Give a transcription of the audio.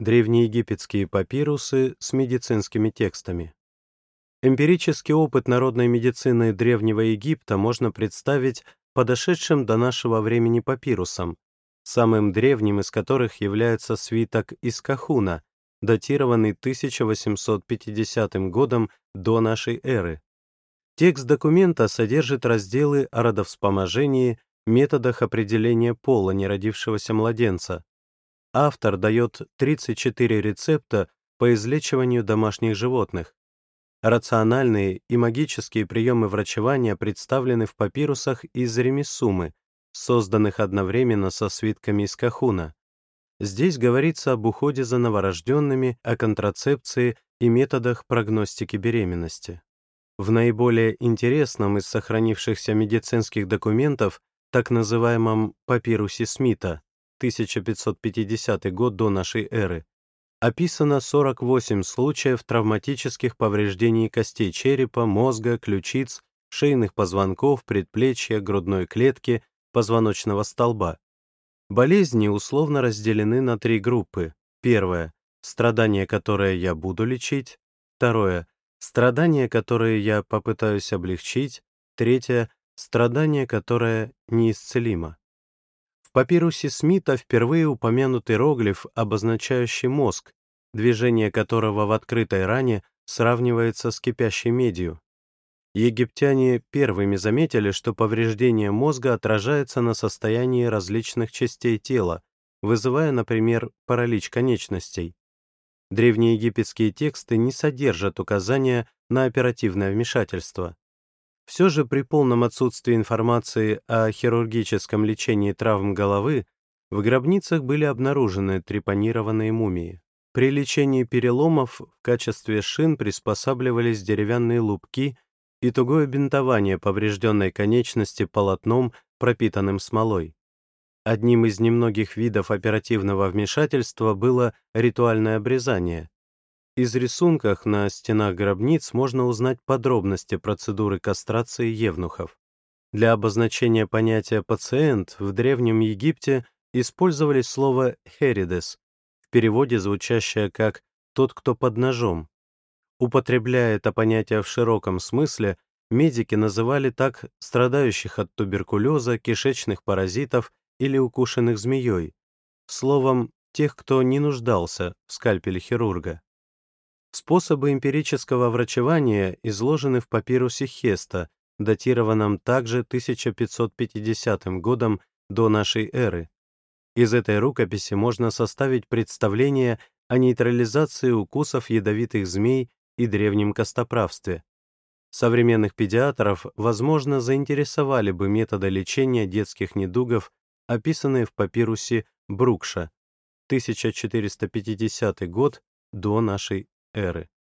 Древнеегипетские папирусы с медицинскими текстами. Эмпирический опыт народной медицины Древнего Египта можно представить подошедшим до нашего времени папирусом, самым древним из которых является свиток из Кахуна, датированный 1850 годом до нашей эры. Текст документа содержит разделы о родовспоможении, методах определения пола неродившегося младенца. Автор дает 34 рецепта по излечиванию домашних животных. Рациональные и магические приемы врачевания представлены в папирусах из Ремисумы, созданных одновременно со свитками из Кахуна. Здесь говорится об уходе за новорожденными, о контрацепции и методах прогностики беременности. В наиболее интересном из сохранившихся медицинских документов, так называемом папирусе Смита, 1550 год до нашей эры, описано 48 случаев травматических повреждений костей черепа, мозга, ключиц, шейных позвонков, предплечья, грудной клетки, позвоночного столба. Болезни условно разделены на три группы. Первое — страдания, которые я буду лечить. Второе — страдания, которые я попытаюсь облегчить. Третье — страдание, которое неисцелимо. В папирусе Смита впервые упомянут иероглиф, обозначающий мозг, движение которого в открытой ране сравнивается с кипящей медью. Египтяне первыми заметили, что повреждение мозга отражается на состоянии различных частей тела, вызывая, например, паралич конечностей. Древнеегипетские тексты не содержат указания на оперативное вмешательство. Все же при полном отсутствии информации о хирургическом лечении травм головы в гробницах были обнаружены трепанированные мумии. При лечении переломов в качестве шин приспосабливались деревянные лупки и тугое бинтование поврежденной конечности полотном, пропитанным смолой. Одним из немногих видов оперативного вмешательства было ритуальное обрезание. Из рисунков на стенах гробниц можно узнать подробности процедуры кастрации евнухов. Для обозначения понятия «пациент» в Древнем Египте использовали слово «херидес», в переводе звучащее как «тот, кто под ножом», Употребляя это понятие в широком смысле, медики называли так страдающих от туберкулеза, кишечных паразитов или укушенных змеей, словом, тех, кто не нуждался в скальпеле хирурга. Способы эмпирического врачевания изложены в папирусе Хеста, датированном также 1550 годом до нашей эры. Из этой рукописи можно составить представление о нейтрализации укусов ядовитых змей и древнем костоправстве. Современных педиатров, возможно, заинтересовали бы методы лечения детских недугов, описанные в папирусе Брукша, 1450 год до нашей эры.